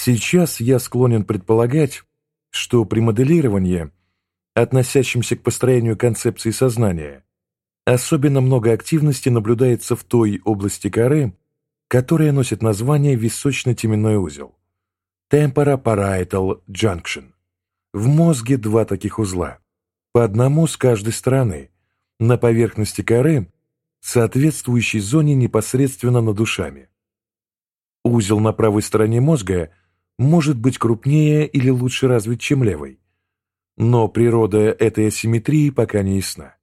Сейчас я склонен предполагать, что при моделировании, относящемся к построению концепции сознания, особенно много активности наблюдается в той области коры, которая носит название височно-теменной узел – Temporoparietal Junction. В мозге два таких узла, по одному с каждой стороны, на поверхности коры, соответствующей зоне непосредственно над душами. Узел на правой стороне мозга может быть крупнее или лучше развит, чем левый, но природа этой асимметрии пока не ясна.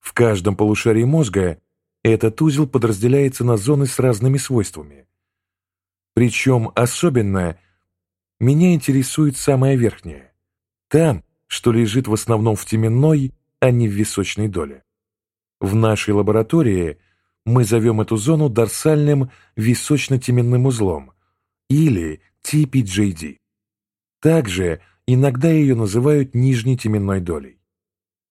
В каждом полушарии мозга этот узел подразделяется на зоны с разными свойствами. Причем особенно меня интересует самая верхняя, там, что лежит в основном в теменной, а не в височной доле. В нашей лаборатории мы зовем эту зону дорсальным височно-теменным узлом или TPJD. Также иногда ее называют нижней теменной долей.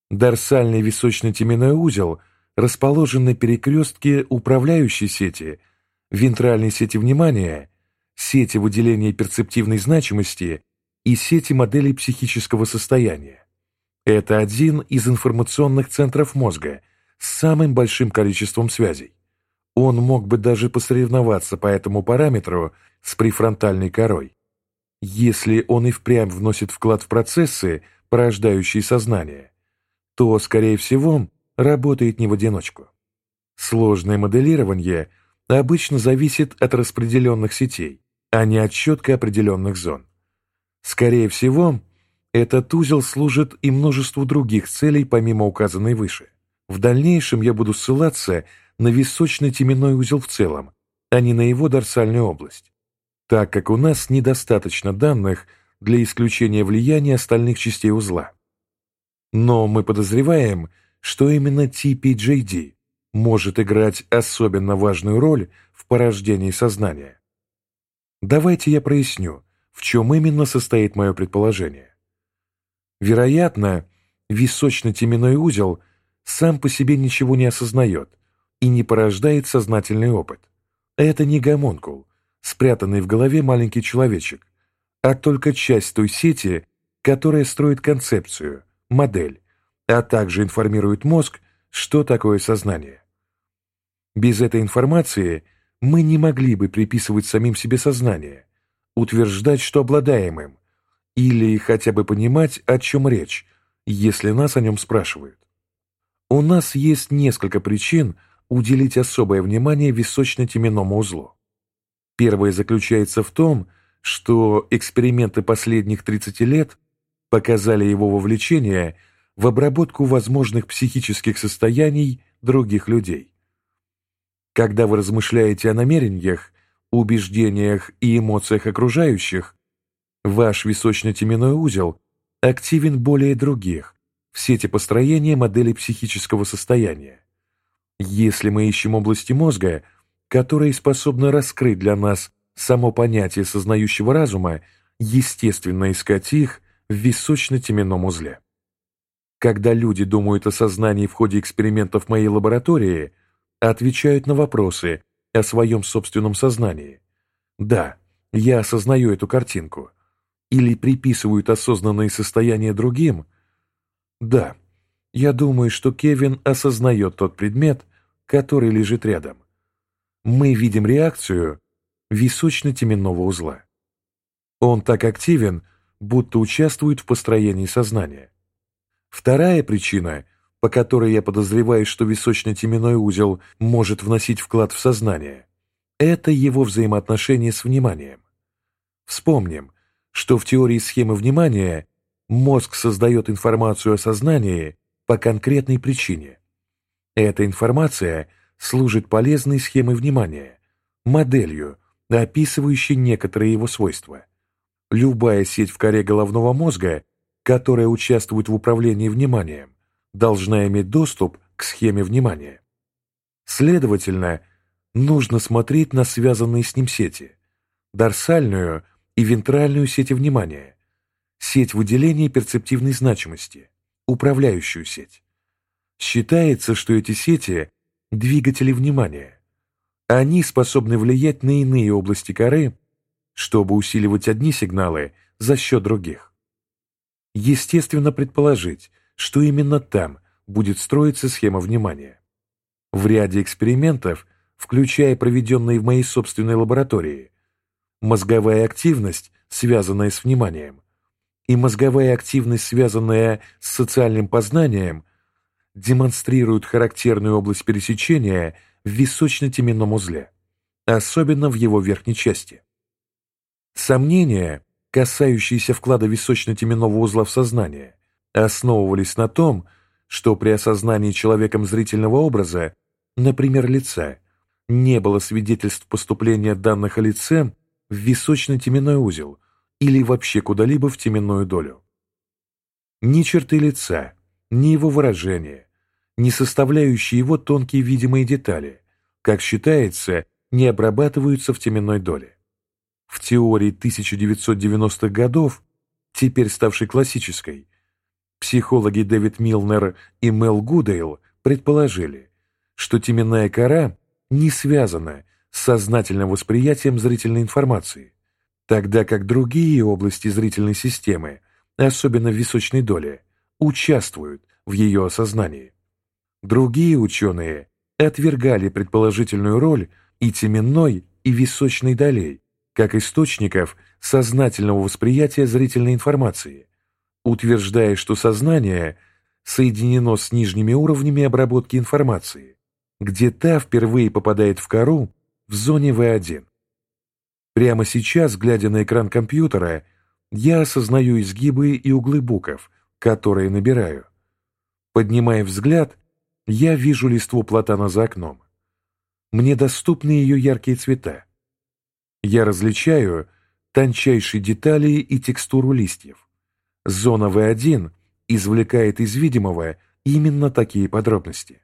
Дорсальный височно-теменной узел расположен на перекрестке управляющей сети, вентральной сети внимания, сети выделения перцептивной значимости и сети моделей психического состояния. Это один из информационных центров мозга с самым большим количеством связей. Он мог бы даже посоревноваться по этому параметру с префронтальной корой. Если он и впрямь вносит вклад в процессы, порождающие сознание, то, скорее всего, работает не в одиночку. Сложное моделирование обычно зависит от распределенных сетей, а не от четко определенных зон. Скорее всего, этот узел служит и множеству других целей, помимо указанной выше. В дальнейшем я буду ссылаться на височно-теменной узел в целом, а не на его дорсальную область, так как у нас недостаточно данных для исключения влияния остальных частей узла. Но мы подозреваем, что именно TPJD может играть особенно важную роль в порождении сознания. Давайте я проясню, в чем именно состоит мое предположение. Вероятно, височно-теменной узел сам по себе ничего не осознает и не порождает сознательный опыт. Это не гомонкул, спрятанный в голове маленький человечек, а только часть той сети, которая строит концепцию, модель, а также информирует мозг, что такое сознание. Без этой информации мы не могли бы приписывать самим себе сознание, утверждать, что обладаем им, или хотя бы понимать, о чем речь, если нас о нем спрашивают. У нас есть несколько причин уделить особое внимание височно-теменному узлу. Первое заключается в том, что эксперименты последних 30 лет показали его вовлечение в обработку возможных психических состояний других людей. Когда вы размышляете о намерениях, убеждениях и эмоциях окружающих, Ваш височно-теменной узел активен более других в сети построения модели психического состояния. Если мы ищем области мозга, которые способны раскрыть для нас само понятие сознающего разума, естественно искать их в височно-теменном узле. Когда люди думают о сознании в ходе экспериментов моей лаборатории, отвечают на вопросы о своем собственном сознании. Да, я осознаю эту картинку или приписывают осознанные состояния другим? Да, я думаю, что Кевин осознает тот предмет, который лежит рядом. Мы видим реакцию височно-теменного узла. Он так активен, будто участвует в построении сознания. Вторая причина, по которой я подозреваю, что височно-теменной узел может вносить вклад в сознание, это его взаимоотношение с вниманием. Вспомним, что в теории схемы внимания мозг создает информацию о сознании по конкретной причине. Эта информация служит полезной схемой внимания, моделью, описывающей некоторые его свойства. Любая сеть в коре головного мозга, которая участвует в управлении вниманием, должна иметь доступ к схеме внимания. Следовательно, нужно смотреть на связанные с ним сети, дорсальную – и вентральную сеть внимания, сеть выделения перцептивной значимости, управляющую сеть. Считается, что эти сети – двигатели внимания. Они способны влиять на иные области коры, чтобы усиливать одни сигналы за счет других. Естественно предположить, что именно там будет строиться схема внимания. В ряде экспериментов, включая проведенные в моей собственной лаборатории, мозговая активность, связанная с вниманием, и мозговая активность, связанная с социальным познанием, демонстрируют характерную область пересечения в височно-теменном узле, особенно в его верхней части. Сомнения, касающиеся вклада височно-теменного узла в сознание, основывались на том, что при осознании человеком зрительного образа, например, лица, не было свидетельств поступления данных о лице в височно-теменной узел или вообще куда-либо в теменную долю. Ни черты лица, ни его выражение, ни составляющие его тонкие видимые детали, как считается, не обрабатываются в теменной доле. В теории 1990-х годов, теперь ставшей классической, психологи Дэвид Милнер и Мел Гудейл предположили, что теменная кора не связана с сознательным восприятием зрительной информации, тогда как другие области зрительной системы, особенно в височной доле, участвуют в ее осознании. Другие ученые отвергали предположительную роль и теменной, и височной долей, как источников сознательного восприятия зрительной информации, утверждая, что сознание соединено с нижними уровнями обработки информации, где та впервые попадает в кору в зоне В1. Прямо сейчас, глядя на экран компьютера, я осознаю изгибы и углы букв, которые набираю. Поднимая взгляд, я вижу листву платана за окном. Мне доступны ее яркие цвета. Я различаю тончайшие детали и текстуру листьев. Зона В1 извлекает из видимого именно такие подробности.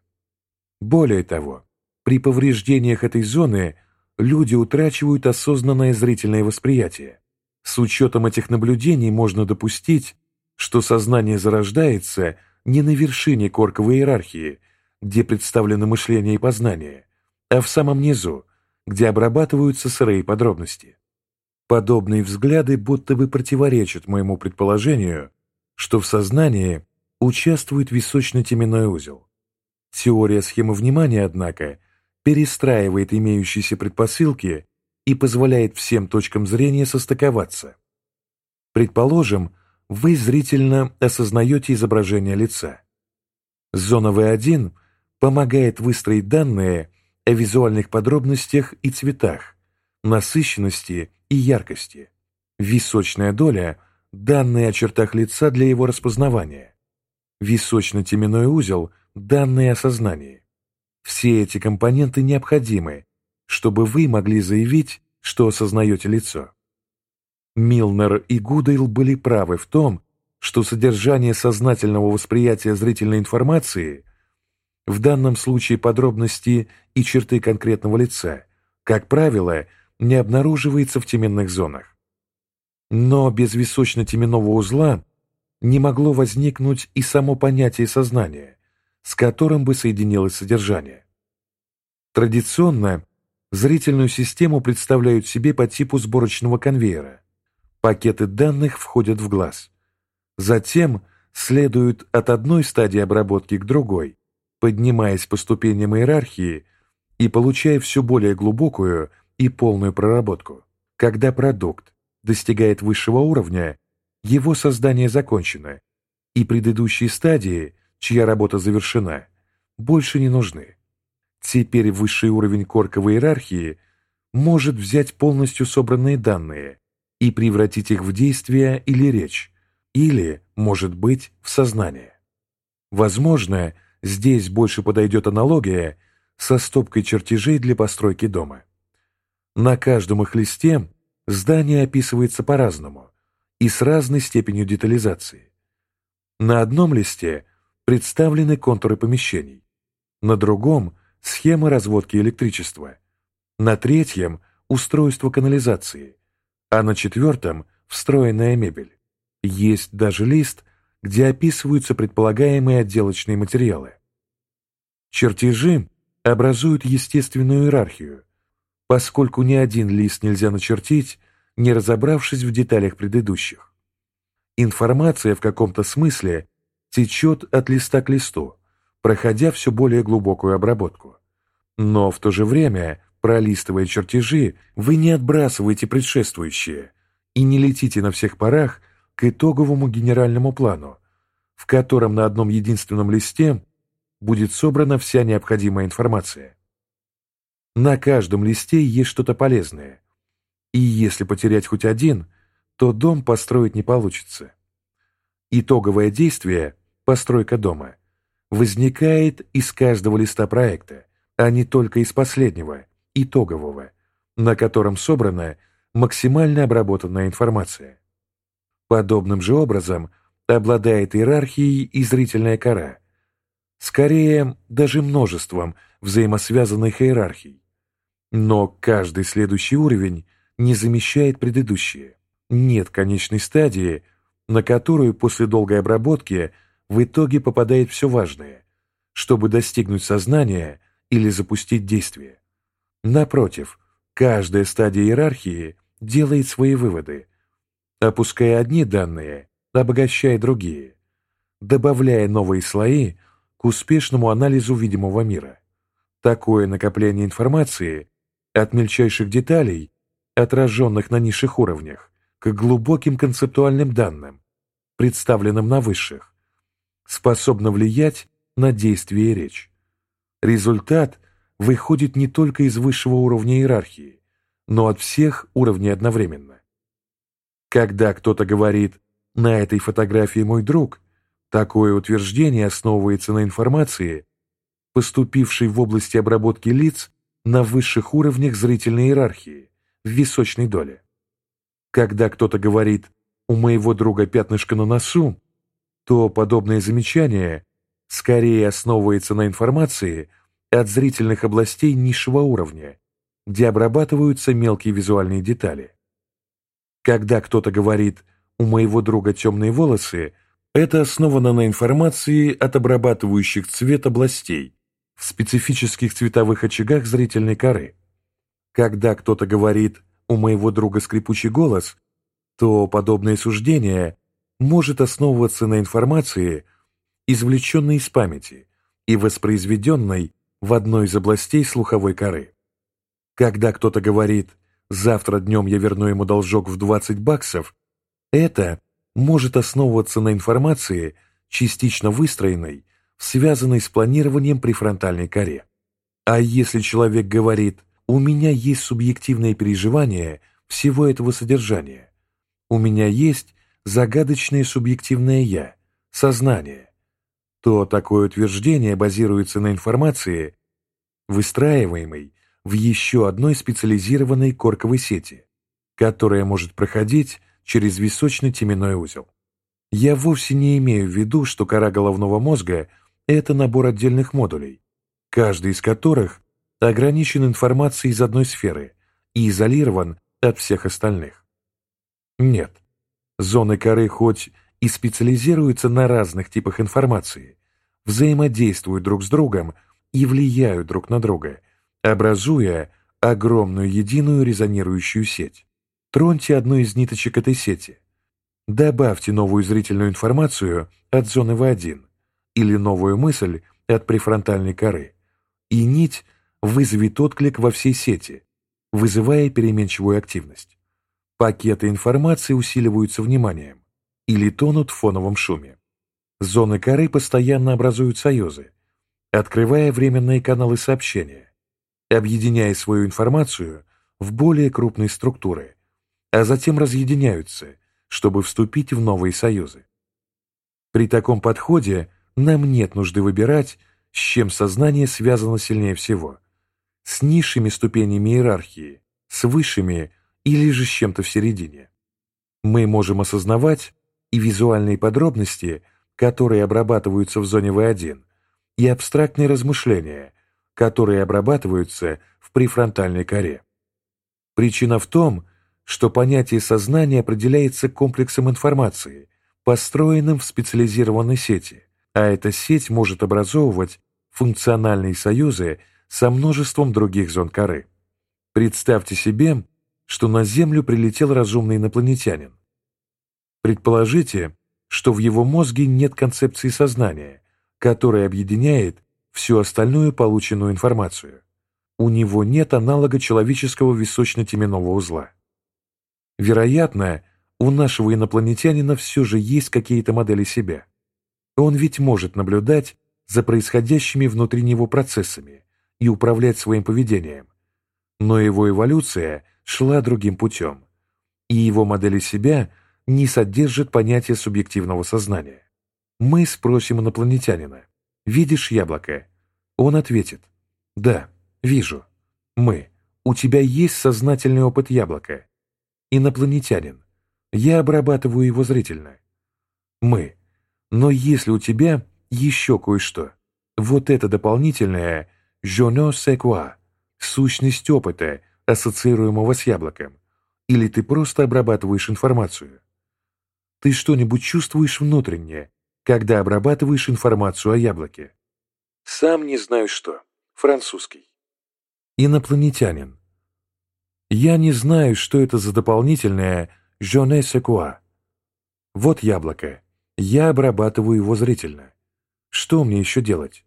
Более того, при повреждениях этой зоны люди утрачивают осознанное зрительное восприятие. С учетом этих наблюдений можно допустить, что сознание зарождается не на вершине корковой иерархии, где представлены мышление и познание, а в самом низу, где обрабатываются сырые подробности. Подобные взгляды будто бы противоречат моему предположению, что в сознании участвует височно-теменной узел. Теория схемы внимания, однако, перестраивает имеющиеся предпосылки и позволяет всем точкам зрения состыковаться. Предположим, вы зрительно осознаете изображение лица. Зона В1 помогает выстроить данные о визуальных подробностях и цветах, насыщенности и яркости. Височная доля – данные о чертах лица для его распознавания. Височно-теменной узел – данные о сознании. Все эти компоненты необходимы, чтобы вы могли заявить, что осознаете лицо. Милнер и Гудейл были правы в том, что содержание сознательного восприятия зрительной информации – в данном случае подробности и черты конкретного лица, как правило, не обнаруживается в теменных зонах. Но без височно-теменного узла не могло возникнуть и само понятие сознания, с которым бы соединилось содержание. Традиционно зрительную систему представляют себе по типу сборочного конвейера. Пакеты данных входят в глаз. Затем следуют от одной стадии обработки к другой, поднимаясь по ступеням иерархии и получая все более глубокую и полную проработку. Когда продукт достигает высшего уровня, его создание закончено, и предыдущие стадии, чья работа завершена, больше не нужны. Теперь высший уровень корковой иерархии может взять полностью собранные данные и превратить их в действие или речь, или, может быть, в сознание. Возможно, Здесь больше подойдет аналогия со стопкой чертежей для постройки дома. На каждом их листе здание описывается по-разному и с разной степенью детализации. На одном листе представлены контуры помещений, на другом – схема разводки электричества, на третьем – устройство канализации, а на четвертом – встроенная мебель. Есть даже лист – где описываются предполагаемые отделочные материалы. Чертежи образуют естественную иерархию, поскольку ни один лист нельзя начертить не разобравшись в деталях предыдущих. Информация в каком-то смысле течет от листа к листу, проходя все более глубокую обработку. Но в то же время, пролистывая чертежи, вы не отбрасываете предшествующие и не летите на всех парах к итоговому генеральному плану, в котором на одном единственном листе будет собрана вся необходимая информация. На каждом листе есть что-то полезное, и если потерять хоть один, то дом построить не получится. Итоговое действие, постройка дома, возникает из каждого листа проекта, а не только из последнего, итогового, на котором собрана максимально обработанная информация. Подобным же образом обладает иерархией и зрительная кора, скорее даже множеством взаимосвязанных иерархий. Но каждый следующий уровень не замещает предыдущие. Нет конечной стадии, на которую после долгой обработки в итоге попадает все важное, чтобы достигнуть сознания или запустить действие. Напротив, каждая стадия иерархии делает свои выводы, опуская одни данные, обогащая другие, добавляя новые слои к успешному анализу видимого мира. Такое накопление информации от мельчайших деталей, отраженных на низших уровнях, к глубоким концептуальным данным, представленным на высших, способно влиять на действие и речь. Результат выходит не только из высшего уровня иерархии, но от всех уровней одновременно. Когда кто-то говорит «на этой фотографии мой друг», такое утверждение основывается на информации, поступившей в области обработки лиц на высших уровнях зрительной иерархии, в височной доле. Когда кто-то говорит «у моего друга пятнышко на носу», то подобное замечание скорее основывается на информации от зрительных областей низшего уровня, где обрабатываются мелкие визуальные детали. Когда кто-то говорит «у моего друга темные волосы», это основано на информации от обрабатывающих цвет областей в специфических цветовых очагах зрительной коры. Когда кто-то говорит «у моего друга скрипучий голос», то подобное суждение может основываться на информации, извлеченной из памяти и воспроизведенной в одной из областей слуховой коры. Когда кто-то говорит «завтра днем я верну ему должок в 20 баксов», это может основываться на информации, частично выстроенной, связанной с планированием при фронтальной коре. А если человек говорит «у меня есть субъективное переживание всего этого содержания», «у меня есть загадочное субъективное «я», сознание», то такое утверждение базируется на информации, выстраиваемой в еще одной специализированной корковой сети, которая может проходить через височно-теменной узел. Я вовсе не имею в виду, что кора головного мозга – это набор отдельных модулей, каждый из которых ограничен информацией из одной сферы и изолирован от всех остальных. Нет, зоны коры хоть и специализируются на разных типах информации, взаимодействуют друг с другом и влияют друг на друга – образуя огромную единую резонирующую сеть. Троньте одну из ниточек этой сети. Добавьте новую зрительную информацию от зоны В1 или новую мысль от префронтальной коры, и нить вызовет отклик во всей сети, вызывая переменчивую активность. Пакеты информации усиливаются вниманием или тонут в фоновом шуме. Зоны коры постоянно образуют союзы, открывая временные каналы сообщения, объединяя свою информацию в более крупные структуры, а затем разъединяются, чтобы вступить в новые союзы. При таком подходе нам нет нужды выбирать, с чем сознание связано сильнее всего. С низшими ступенями иерархии, с высшими или же с чем-то в середине. Мы можем осознавать и визуальные подробности, которые обрабатываются в зоне В1, и абстрактные размышления, которые обрабатываются в префронтальной коре. Причина в том, что понятие сознания определяется комплексом информации, построенным в специализированной сети, а эта сеть может образовывать функциональные союзы со множеством других зон коры. Представьте себе что на Землю прилетел разумный инопланетянин. Предположите, что в его мозге нет концепции сознания, которая объединяет всю остальную полученную информацию. У него нет аналога человеческого височно-теменного узла. Вероятно, у нашего инопланетянина все же есть какие-то модели себя. Он ведь может наблюдать за происходящими внутри него процессами и управлять своим поведением. Но его эволюция шла другим путем, и его модели себя не содержат понятия субъективного сознания. Мы спросим инопланетянина, «Видишь яблоко?» Он ответит, «Да, вижу. Мы. У тебя есть сознательный опыт яблока. Инопланетянин. Я обрабатываю его зрительно. Мы. Но если у тебя еще кое-что, вот это дополнительное «je ne sais quoi» — сущность опыта, ассоциируемого с яблоком, или ты просто обрабатываешь информацию. Ты что-нибудь чувствуешь внутренне, когда обрабатываешь информацию о яблоке? Сам не знаю что. Французский. Инопланетянин. Я не знаю, что это за дополнительное «je ne sais quoi». Вот яблоко. Я обрабатываю его зрительно. Что мне еще делать?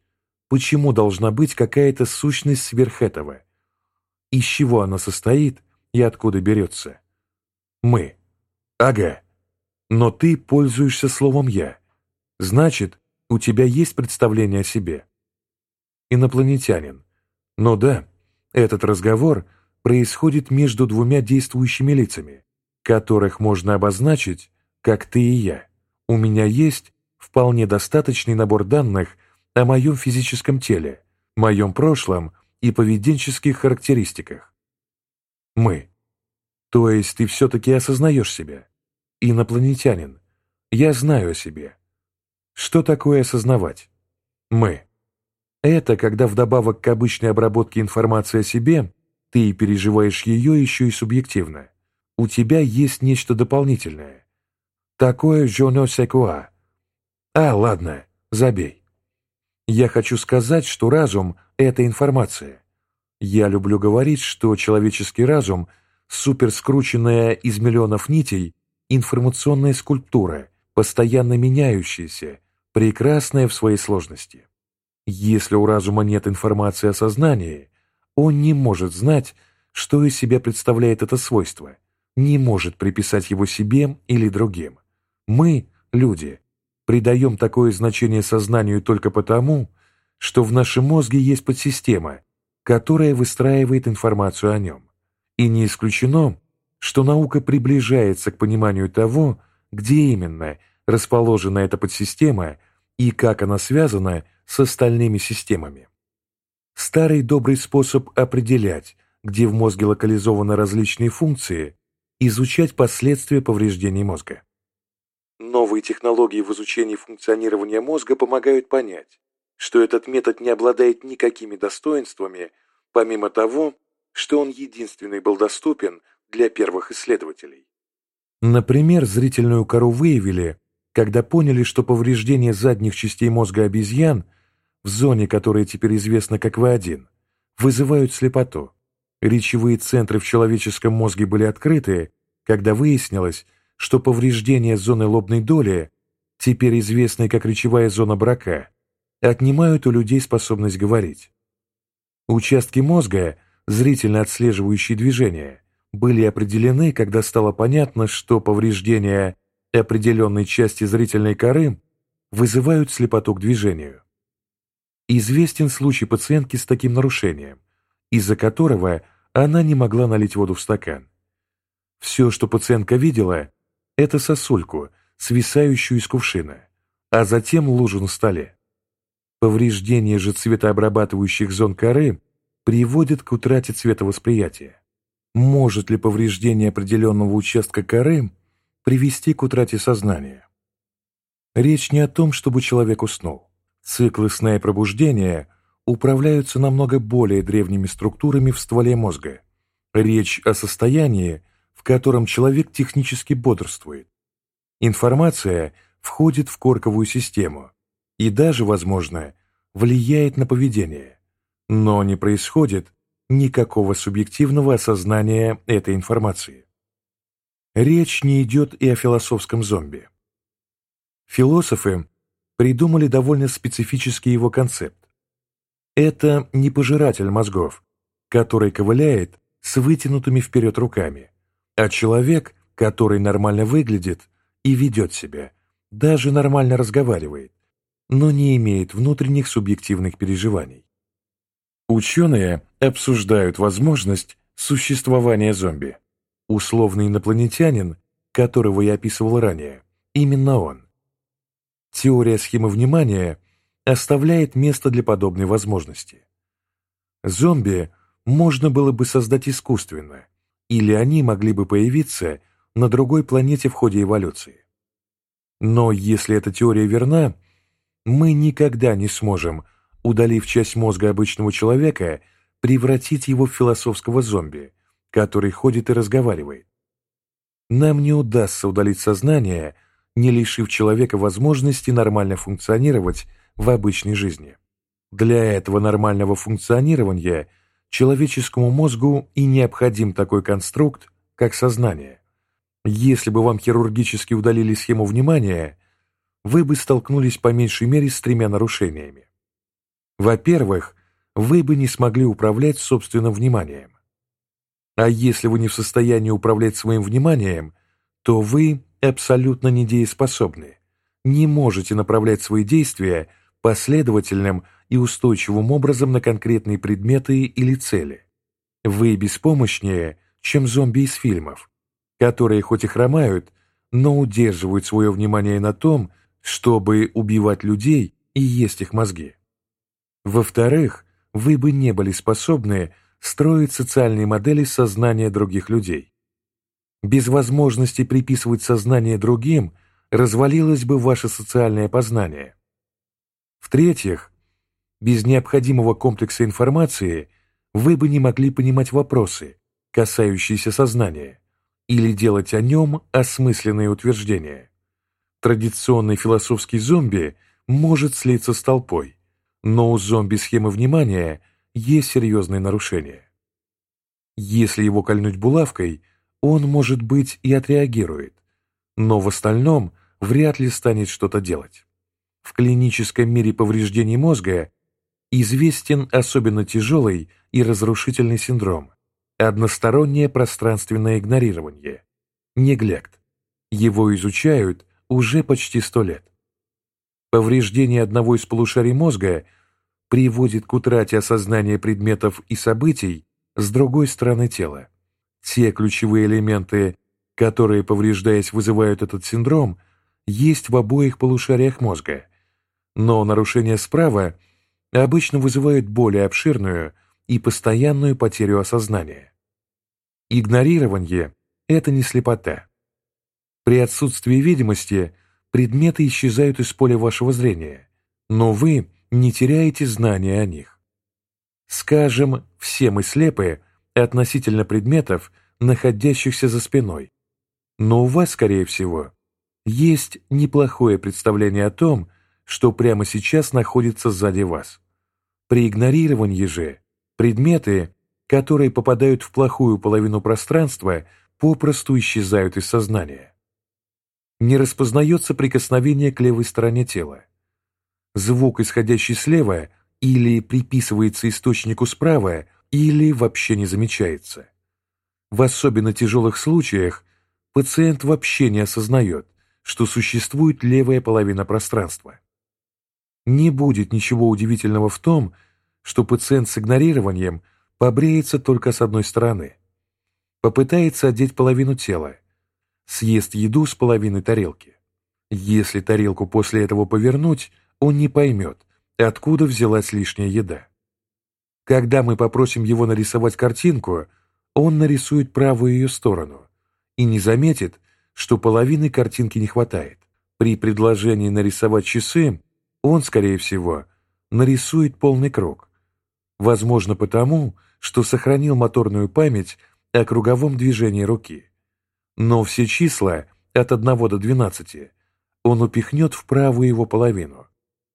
Почему должна быть какая-то сущность сверх этого? Из чего она состоит и откуда берется? Мы. Ага. Но ты пользуешься словом «я». Значит, у тебя есть представление о себе. Инопланетянин. Ну да, этот разговор происходит между двумя действующими лицами, которых можно обозначить, как ты и я. У меня есть вполне достаточный набор данных о моем физическом теле, моем прошлом и поведенческих характеристиках. Мы. То есть ты все-таки осознаешь себя. Инопланетянин. Я знаю о себе. Что такое осознавать? Мы. Это когда вдобавок к обычной обработке информации о себе, ты переживаешь ее еще и субъективно. У тебя есть нечто дополнительное. Такое «je quoi». А, ладно, забей. Я хочу сказать, что разум — это информация. Я люблю говорить, что человеческий разум — суперскрученная из миллионов нитей информационная скульптура, постоянно меняющаяся, прекрасная в своей сложности. Если у разума нет информации о сознании, он не может знать, что из себя представляет это свойство, не может приписать его себе или другим. Мы, люди, придаем такое значение сознанию только потому, что в нашем мозге есть подсистема, которая выстраивает информацию о нем. И не исключено, что наука приближается к пониманию того, где именно расположена эта подсистема и как она связана с остальными системами. Старый добрый способ определять, где в мозге локализованы различные функции, изучать последствия повреждений мозга. Новые технологии в изучении функционирования мозга помогают понять, что этот метод не обладает никакими достоинствами, помимо того, что он единственный был доступен для первых исследователей. Например, зрительную кору выявили когда поняли, что повреждение задних частей мозга обезьян в зоне, которая теперь известна как В1, вызывают слепоту. Речевые центры в человеческом мозге были открыты, когда выяснилось, что повреждение зоны лобной доли, теперь известной как речевая зона брака, отнимают у людей способность говорить. Участки мозга, зрительно отслеживающие движения, были определены, когда стало понятно, что повреждение определенной части зрительной коры вызывают слепоту к движению. Известен случай пациентки с таким нарушением, из-за которого она не могла налить воду в стакан. Все, что пациентка видела, это сосульку, свисающую из кувшина, а затем лужу на столе. Повреждение же цветообрабатывающих зон коры приводит к утрате цветовосприятия. Может ли повреждение определенного участка коры привести к утрате сознания. Речь не о том, чтобы человек уснул. Циклы сна и пробуждения управляются намного более древними структурами в стволе мозга. Речь о состоянии, в котором человек технически бодрствует. Информация входит в корковую систему и даже, возможно, влияет на поведение, но не происходит никакого субъективного осознания этой информации. Речь не идет и о философском зомби. Философы придумали довольно специфический его концепт. Это не пожиратель мозгов, который ковыляет с вытянутыми вперед руками, а человек, который нормально выглядит и ведет себя, даже нормально разговаривает, но не имеет внутренних субъективных переживаний. Ученые обсуждают возможность существования зомби. Условный инопланетянин, которого я описывал ранее, именно он. Теория схемы внимания оставляет место для подобной возможности. Зомби можно было бы создать искусственно, или они могли бы появиться на другой планете в ходе эволюции. Но если эта теория верна, мы никогда не сможем, удалив часть мозга обычного человека, превратить его в философского зомби, который ходит и разговаривает. Нам не удастся удалить сознание, не лишив человека возможности нормально функционировать в обычной жизни. Для этого нормального функционирования человеческому мозгу и необходим такой конструкт, как сознание. Если бы вам хирургически удалили схему внимания, вы бы столкнулись по меньшей мере с тремя нарушениями. Во-первых, вы бы не смогли управлять собственным вниманием. А если вы не в состоянии управлять своим вниманием, то вы абсолютно недееспособны, не можете направлять свои действия последовательным и устойчивым образом на конкретные предметы или цели. Вы беспомощнее, чем зомби из фильмов, которые хоть и хромают, но удерживают свое внимание на том, чтобы убивать людей и есть их мозги. Во-вторых, вы бы не были способны строить социальные модели сознания других людей. Без возможности приписывать сознание другим развалилось бы ваше социальное познание. В-третьих, без необходимого комплекса информации вы бы не могли понимать вопросы, касающиеся сознания, или делать о нем осмысленные утверждения. Традиционный философский зомби может слиться с толпой, но у зомби схемы внимания есть серьезные нарушения. Если его кольнуть булавкой, он, может быть, и отреагирует, но в остальном вряд ли станет что-то делать. В клиническом мире повреждений мозга известен особенно тяжелый и разрушительный синдром, одностороннее пространственное игнорирование, неглект. Его изучают уже почти сто лет. Повреждение одного из полушарий мозга приводит к утрате осознания предметов и событий с другой стороны тела. Те ключевые элементы, которые, повреждаясь, вызывают этот синдром, есть в обоих полушариях мозга, но нарушения справа обычно вызывают более обширную и постоянную потерю осознания. Игнорирование – это не слепота. При отсутствии видимости предметы исчезают из поля вашего зрения, но вы не теряете знания о них. Скажем, все мы слепы относительно предметов, находящихся за спиной, но у вас, скорее всего, есть неплохое представление о том, что прямо сейчас находится сзади вас. При игнорировании же предметы, которые попадают в плохую половину пространства, попросту исчезают из сознания. Не распознается прикосновение к левой стороне тела. Звук, исходящий слева, или приписывается источнику справа, или вообще не замечается. В особенно тяжелых случаях пациент вообще не осознает, что существует левая половина пространства. Не будет ничего удивительного в том, что пациент с игнорированием побреется только с одной стороны. Попытается одеть половину тела, съест еду с половины тарелки. Если тарелку после этого повернуть, он не поймет, откуда взялась лишняя еда. Когда мы попросим его нарисовать картинку, он нарисует правую ее сторону и не заметит, что половины картинки не хватает. При предложении нарисовать часы он, скорее всего, нарисует полный круг. Возможно потому, что сохранил моторную память о круговом движении руки. Но все числа от 1 до 12 он упихнет в правую его половину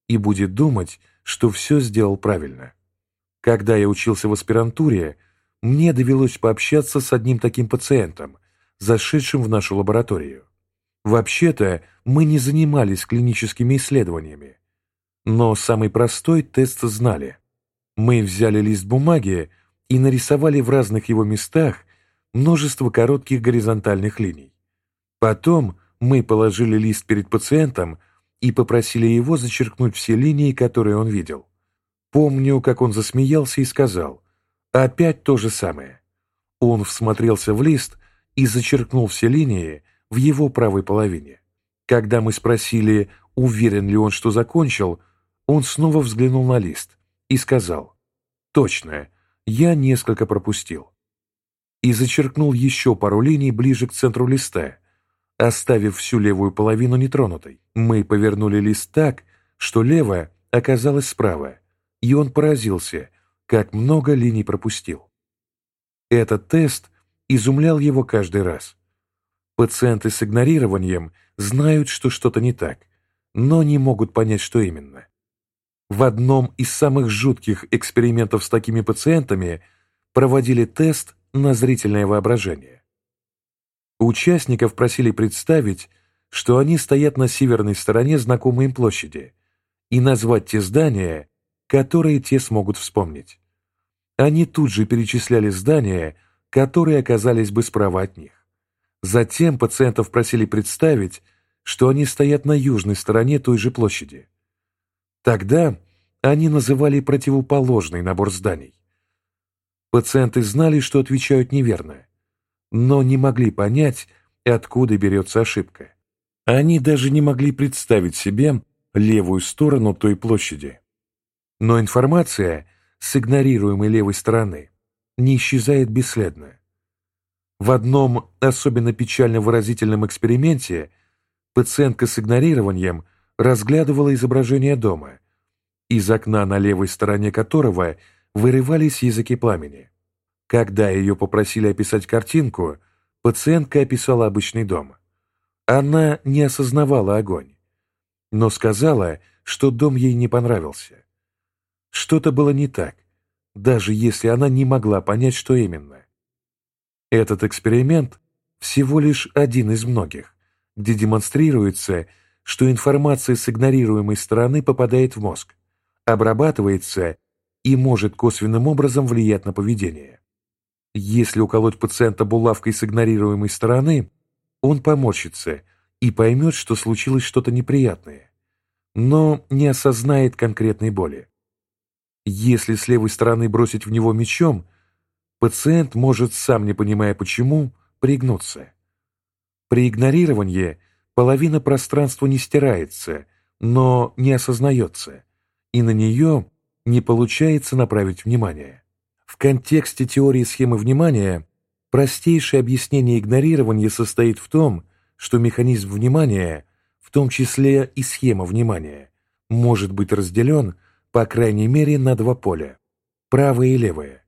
и будет думать, что все сделал правильно. Когда я учился в аспирантуре, мне довелось пообщаться с одним таким пациентом, зашедшим в нашу лабораторию. Вообще-то мы не занимались клиническими исследованиями, но самый простой тест знали. Мы взяли лист бумаги и нарисовали в разных его местах множество коротких горизонтальных линий. Потом мы положили лист перед пациентом и попросили его зачеркнуть все линии, которые он видел. Помню, как он засмеялся и сказал «Опять то же самое». Он всмотрелся в лист и зачеркнул все линии в его правой половине. Когда мы спросили, уверен ли он, что закончил, он снова взглянул на лист и сказал «Точно, я несколько пропустил». И зачеркнул еще пару линий ближе к центру листа, оставив всю левую половину нетронутой. Мы повернули лист так, что левая оказалась справа, и он поразился, как много линий пропустил. Этот тест изумлял его каждый раз. Пациенты с игнорированием знают, что что-то не так, но не могут понять, что именно. В одном из самых жутких экспериментов с такими пациентами проводили тест на зрительное воображение. Участников просили представить, что они стоят на северной стороне знакомой им площади и назвать те здания, которые те смогут вспомнить. Они тут же перечисляли здания, которые оказались бы справа от них. Затем пациентов просили представить, что они стоят на южной стороне той же площади. Тогда они называли противоположный набор зданий. Пациенты знали, что отвечают неверно, но не могли понять, откуда берется ошибка. Они даже не могли представить себе левую сторону той площади. Но информация с игнорируемой левой стороны не исчезает бесследно. В одном особенно печально выразительном эксперименте пациентка с игнорированием разглядывала изображение дома, из окна на левой стороне которого вырывались языки пламени. Когда ее попросили описать картинку, пациентка описала обычный дом. Она не осознавала огонь, но сказала, что дом ей не понравился. Что-то было не так, даже если она не могла понять, что именно. Этот эксперимент всего лишь один из многих, где демонстрируется, что информация с игнорируемой стороны попадает в мозг, обрабатывается и может косвенным образом влиять на поведение. Если уколоть пациента булавкой с игнорируемой стороны, он поморщится и поймет, что случилось что-то неприятное, но не осознает конкретной боли. Если с левой стороны бросить в него мечом, пациент может, сам не понимая почему, пригнуться. При игнорировании половина пространства не стирается, но не осознается, и на нее не получается направить внимание. В контексте теории схемы внимания простейшее объяснение игнорирования состоит в том, что механизм внимания, в том числе и схема внимания, может быть разделен по крайней мере на два поля – правое и левое.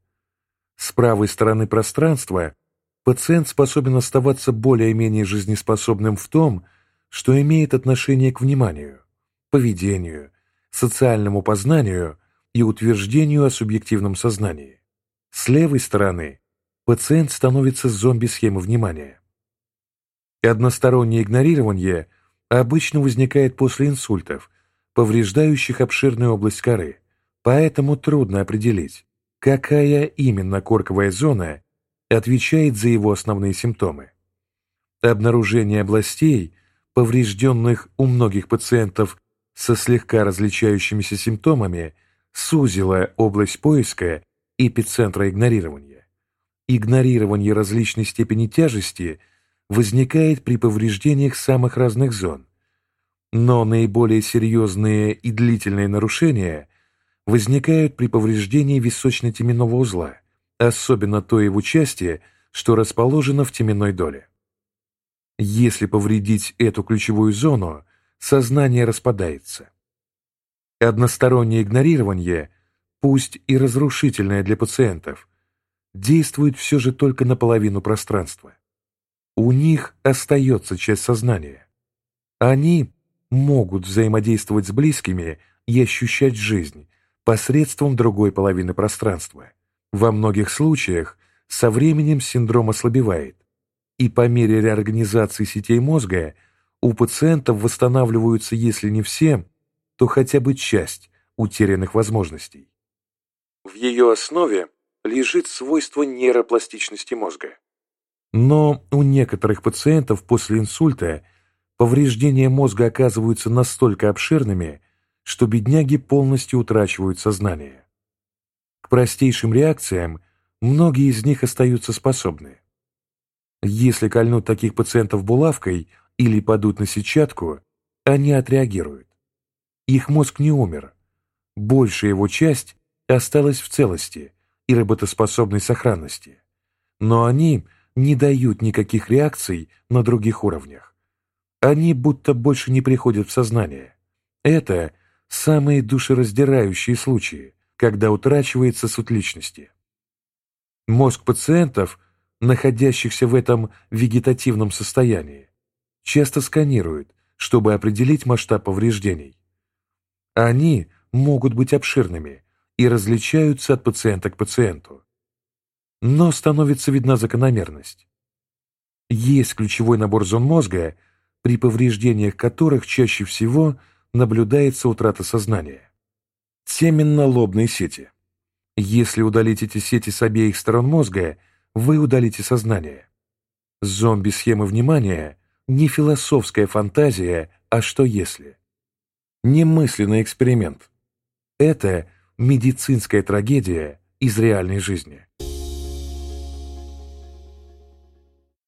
С правой стороны пространства пациент способен оставаться более-менее жизнеспособным в том, что имеет отношение к вниманию, поведению, социальному познанию и утверждению о субъективном сознании. С левой стороны пациент становится зомби-схемы внимания. Одностороннее игнорирование обычно возникает после инсультов, повреждающих обширную область коры, поэтому трудно определить, какая именно корковая зона отвечает за его основные симптомы. Обнаружение областей, поврежденных у многих пациентов со слегка различающимися симптомами, сузило область поиска эпицентра игнорирования. Игнорирование различной степени тяжести возникает при повреждениях самых разных зон, но наиболее серьезные и длительные нарушения возникают при повреждении височно-теменного узла, особенно той его части, что расположено в теменной доле. Если повредить эту ключевую зону, сознание распадается. Одностороннее игнорирование, пусть и разрушительное для пациентов, действует все же только на половину пространства. У них остается часть сознания. Они могут взаимодействовать с близкими и ощущать жизнь, посредством другой половины пространства. Во многих случаях со временем синдром ослабевает, и по мере реорганизации сетей мозга у пациентов восстанавливаются, если не все, то хотя бы часть утерянных возможностей. В ее основе лежит свойство нейропластичности мозга. Но у некоторых пациентов после инсульта повреждения мозга оказываются настолько обширными, что бедняги полностью утрачивают сознание. К простейшим реакциям многие из них остаются способны. Если кольнуть таких пациентов булавкой или падут на сетчатку, они отреагируют. Их мозг не умер. Большая его часть осталась в целости и работоспособной сохранности. Но они не дают никаких реакций на других уровнях. Они будто больше не приходят в сознание. Это самые душераздирающие случаи, когда утрачивается суть личности. Мозг пациентов, находящихся в этом вегетативном состоянии, часто сканируют, чтобы определить масштаб повреждений. Они могут быть обширными и различаются от пациента к пациенту. Но становится видна закономерность. Есть ключевой набор зон мозга, при повреждениях которых чаще всего – наблюдается утрата сознания. Теменно-лобные сети. Если удалить эти сети с обеих сторон мозга, вы удалите сознание. Зомби-схемы внимания – не философская фантазия, а что если? Немысленный эксперимент. Это медицинская трагедия из реальной жизни.